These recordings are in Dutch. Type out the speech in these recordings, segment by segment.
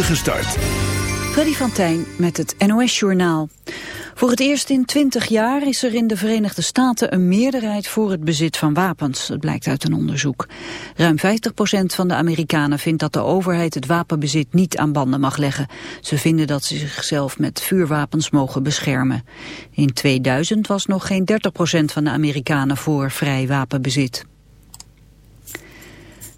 Gestart. Freddy van Tijn met het NOS-journaal. Voor het eerst in 20 jaar is er in de Verenigde Staten een meerderheid voor het bezit van wapens. Dat blijkt uit een onderzoek. Ruim 50% van de Amerikanen vindt dat de overheid het wapenbezit niet aan banden mag leggen. Ze vinden dat ze zichzelf met vuurwapens mogen beschermen. In 2000 was nog geen 30% van de Amerikanen voor vrij wapenbezit.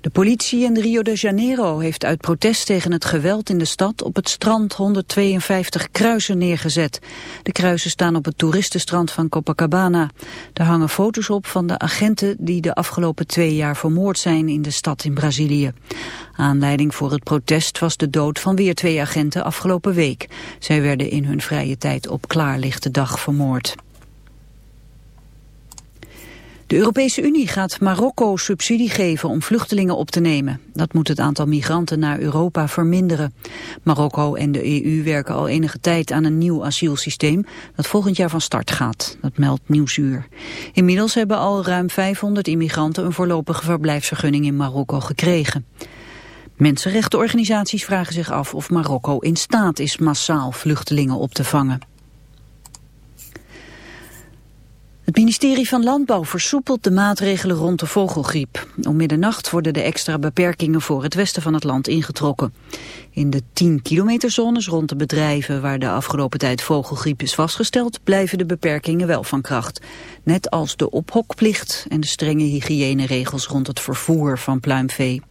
De politie in Rio de Janeiro heeft uit protest tegen het geweld in de stad op het strand 152 kruisen neergezet. De kruisen staan op het toeristenstrand van Copacabana. Er hangen foto's op van de agenten die de afgelopen twee jaar vermoord zijn in de stad in Brazilië. Aanleiding voor het protest was de dood van weer twee agenten afgelopen week. Zij werden in hun vrije tijd op klaarlichte dag vermoord. De Europese Unie gaat Marokko subsidie geven om vluchtelingen op te nemen. Dat moet het aantal migranten naar Europa verminderen. Marokko en de EU werken al enige tijd aan een nieuw asielsysteem dat volgend jaar van start gaat. Dat meldt Nieuwsuur. Inmiddels hebben al ruim 500 immigranten een voorlopige verblijfsvergunning in Marokko gekregen. Mensenrechtenorganisaties vragen zich af of Marokko in staat is massaal vluchtelingen op te vangen. Het ministerie van Landbouw versoepelt de maatregelen rond de vogelgriep. Om middernacht worden de extra beperkingen voor het westen van het land ingetrokken. In de 10 kilometer zones rond de bedrijven waar de afgelopen tijd vogelgriep is vastgesteld, blijven de beperkingen wel van kracht. Net als de ophokplicht en de strenge hygiëneregels rond het vervoer van pluimvee.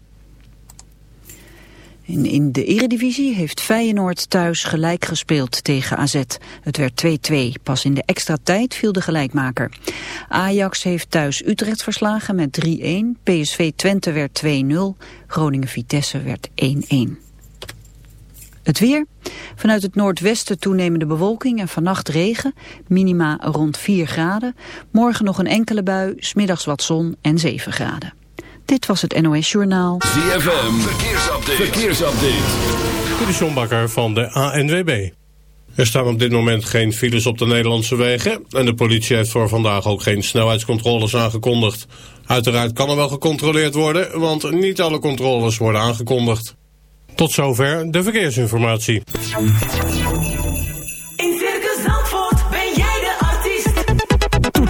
In, in de eredivisie heeft Feyenoord thuis gelijk gespeeld tegen AZ. Het werd 2-2. Pas in de extra tijd viel de gelijkmaker. Ajax heeft thuis Utrecht verslagen met 3-1. PSV Twente werd 2-0. Groningen-Vitesse werd 1-1. Het weer. Vanuit het noordwesten toenemende bewolking en vannacht regen. Minima rond 4 graden. Morgen nog een enkele bui, smiddags wat zon en 7 graden. Dit was het NOS Journaal. ZFM, verkeersupdate. verkeersupdate. De van de ANWB. Er staan op dit moment geen files op de Nederlandse wegen... en de politie heeft voor vandaag ook geen snelheidscontroles aangekondigd. Uiteraard kan er wel gecontroleerd worden... want niet alle controles worden aangekondigd. Tot zover de verkeersinformatie.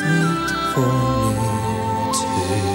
alles niet voor niets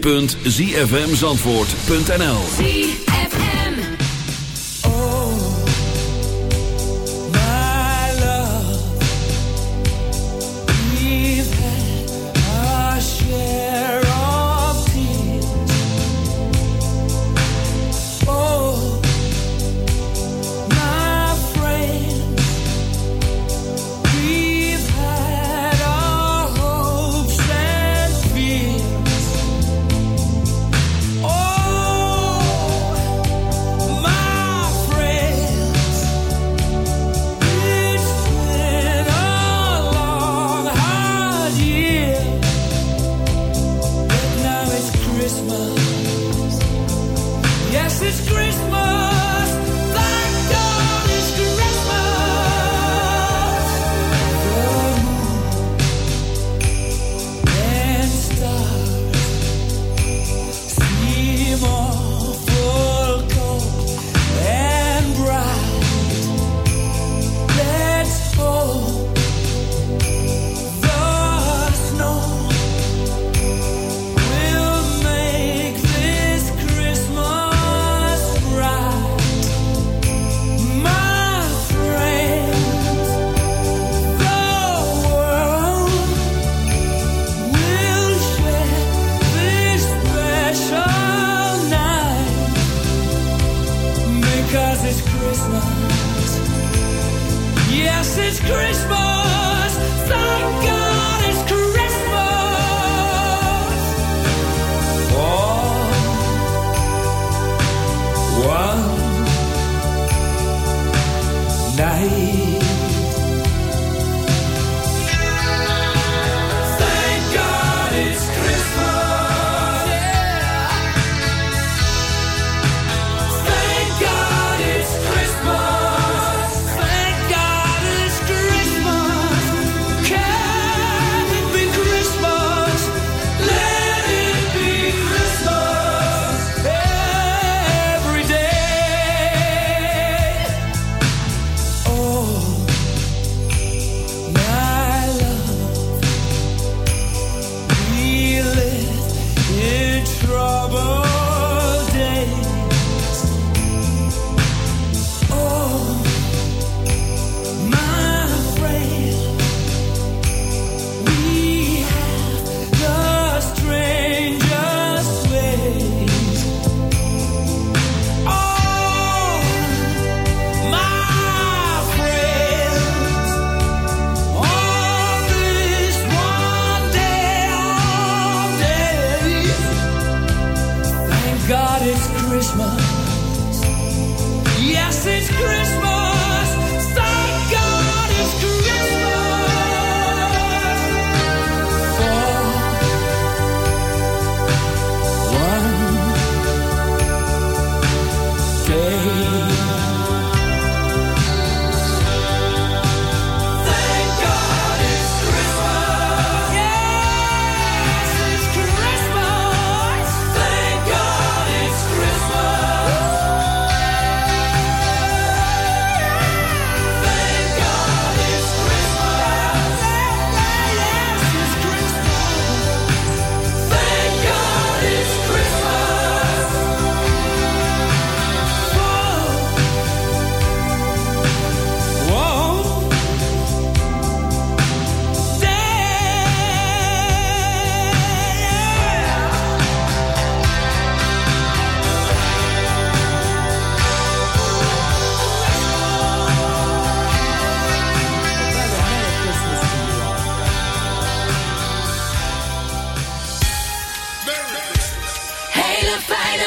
www.zfmzandvoort.nl